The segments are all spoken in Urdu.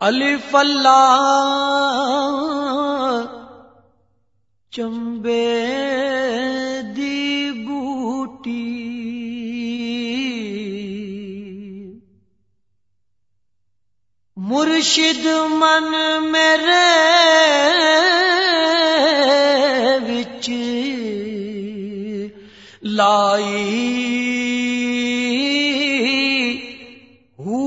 الف اللہ چمبے دی بوٹی۔ مرشد من میرے وچ لائی نفی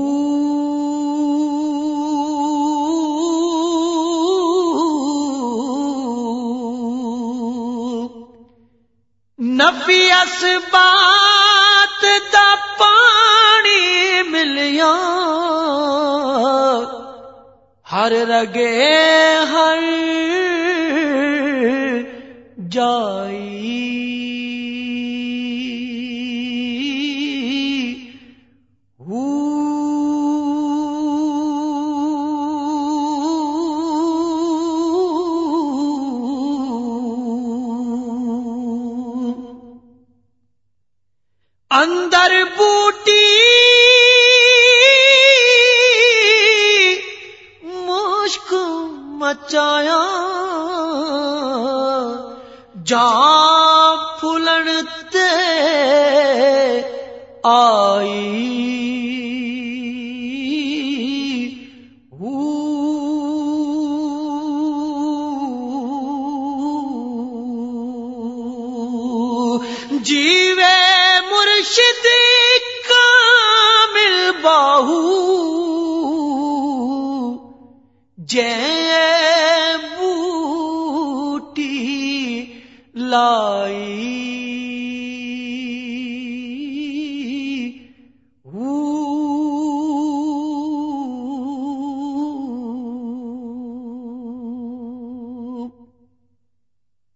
اس بات دا پانی ملیا۔ ہر رگے ہر جائی۔ اندر بوٹی مشک مچایا جان پھلن تے آئی۔ جیوے مرشد کامل باہو۔ جے بوٹی لائی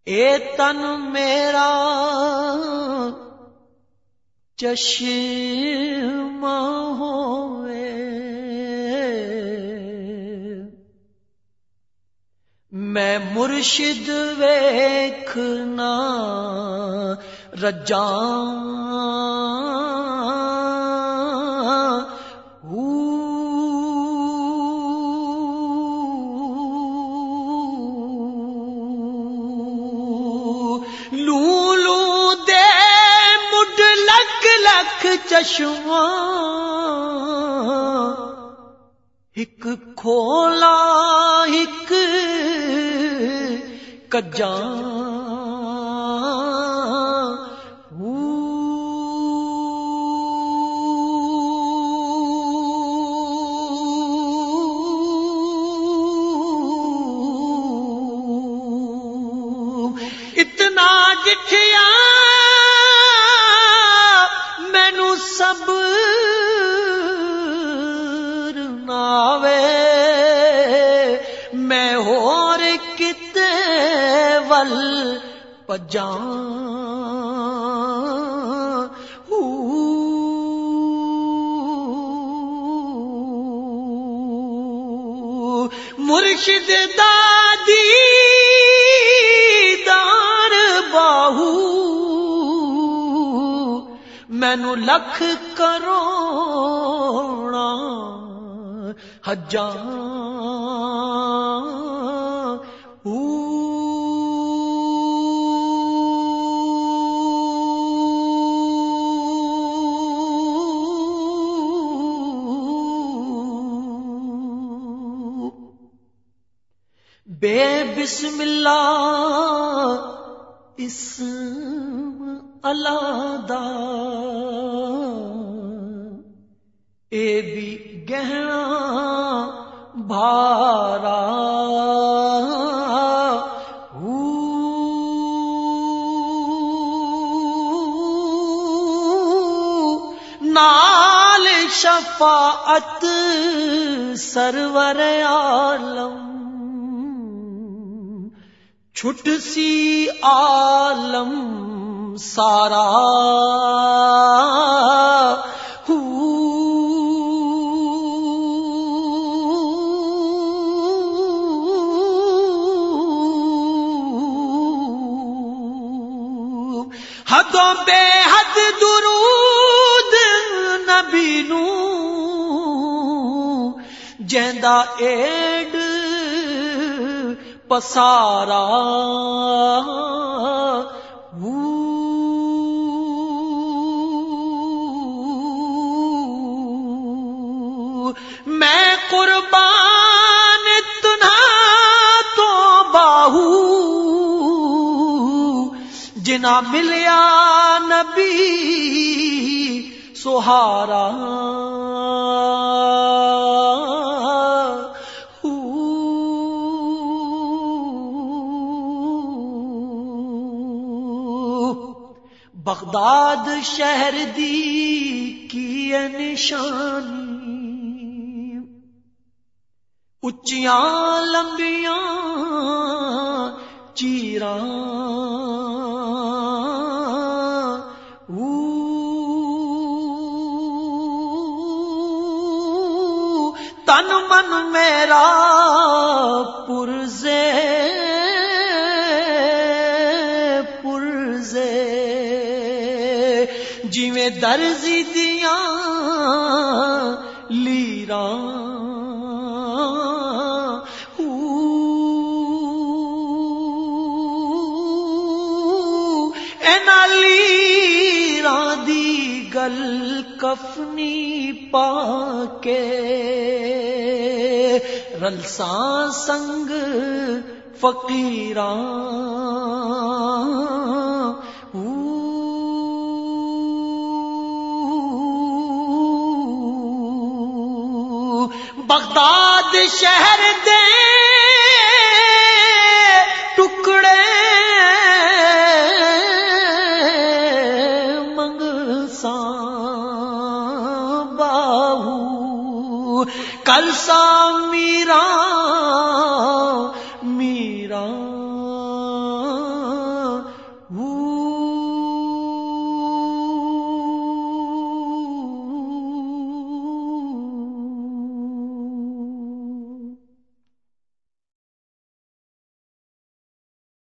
اے تن میرا چشم ہوئے۔ میں مرشد ویکھنا رجاں چشمہ ایک کھولا ایک کجاں اتنا جٹھیا سب ناوے میں ہور کتے ول پجاں مرشد دار مینو لکھ کروڑا حجاں بے بسم اللہ اسم اللہ اے بھی گہنا بھارا۔ نال شفاعت سرور عالم۔ چھٹ سی عالم۔ سارا۔ حدوں بے حد درود نبی نو جیندا ایڈ پسارا۔ جنا ملیا نبی سہارا۔ بغداد شہر دی کی نشانی اچیاں لمبیاں چیراں۔ تن من میرا پرزے پرزے۔ جی درزی دیاں کفنی پا کے رلساں سنگ فقیراں بغداد شہر دے کل سا میرا